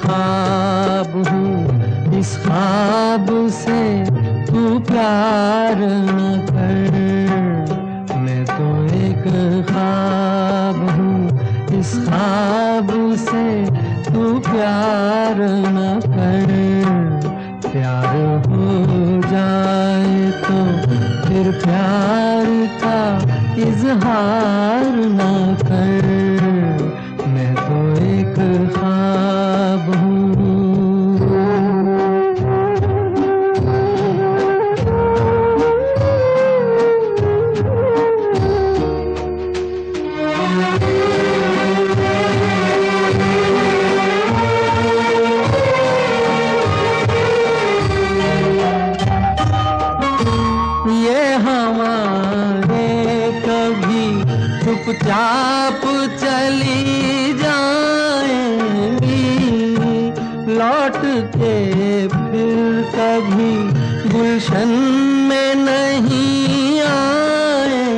ख्वाब हूँ। इस ख्वाब से तू प्यार न कर। मैं तो एक ख्वाब हूँ। इस ख्वाब से तू प्यार न कर। प्यार हो जाए तो फिर प्यार का इजहार ना चुपचाप चली जाएँगी। लौट के फिर कभी गुलशन में नहीं आएँगी।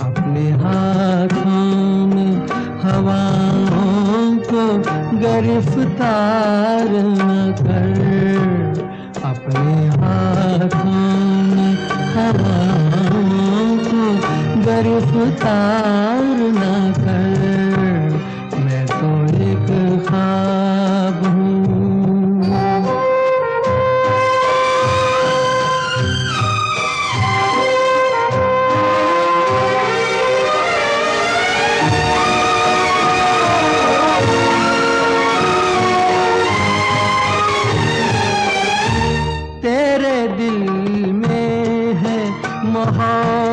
अपने हाथों में हवाओं को गिरफ़्तार न कर। अपने हाथों में हवाओं को गिरफ़्तार न कर। मैं तो एक ख्वाब हूँ। तेरे दिल में है मोहब्बत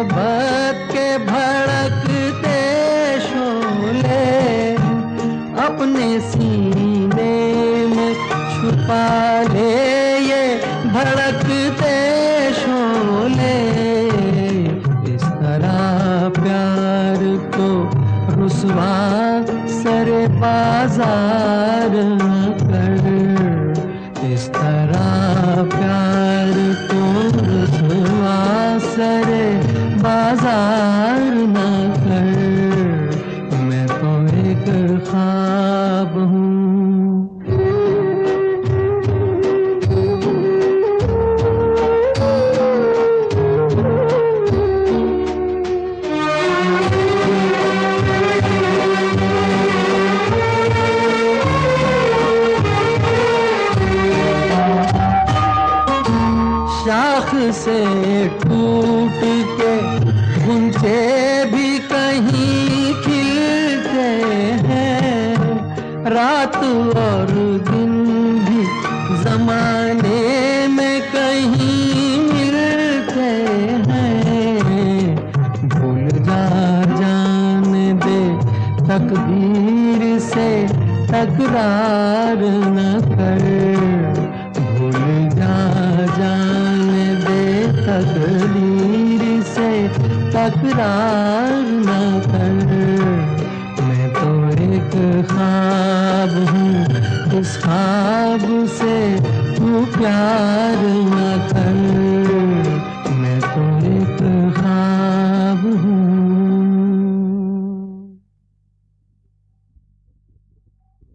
अपने सीने में छुपा ले ये भड़कते शोले इस तरह प्यार को रुसवा सर बाज़ार कर। इस तरह प्यार को रुसवा सरे बाज़ार न कर। मैं तो एक ख्वाब से टूट के गुंचे भी कहीं खिलते हैं। रात और दिन भी जमाने में कहीं मिलते हैं। भूल जा जान दे, तकदीर से तकरार न कर। तकदीर से तकरार न कर। मैं तो एक ख्वाब हूँ इस ख्वाब से तू प्यार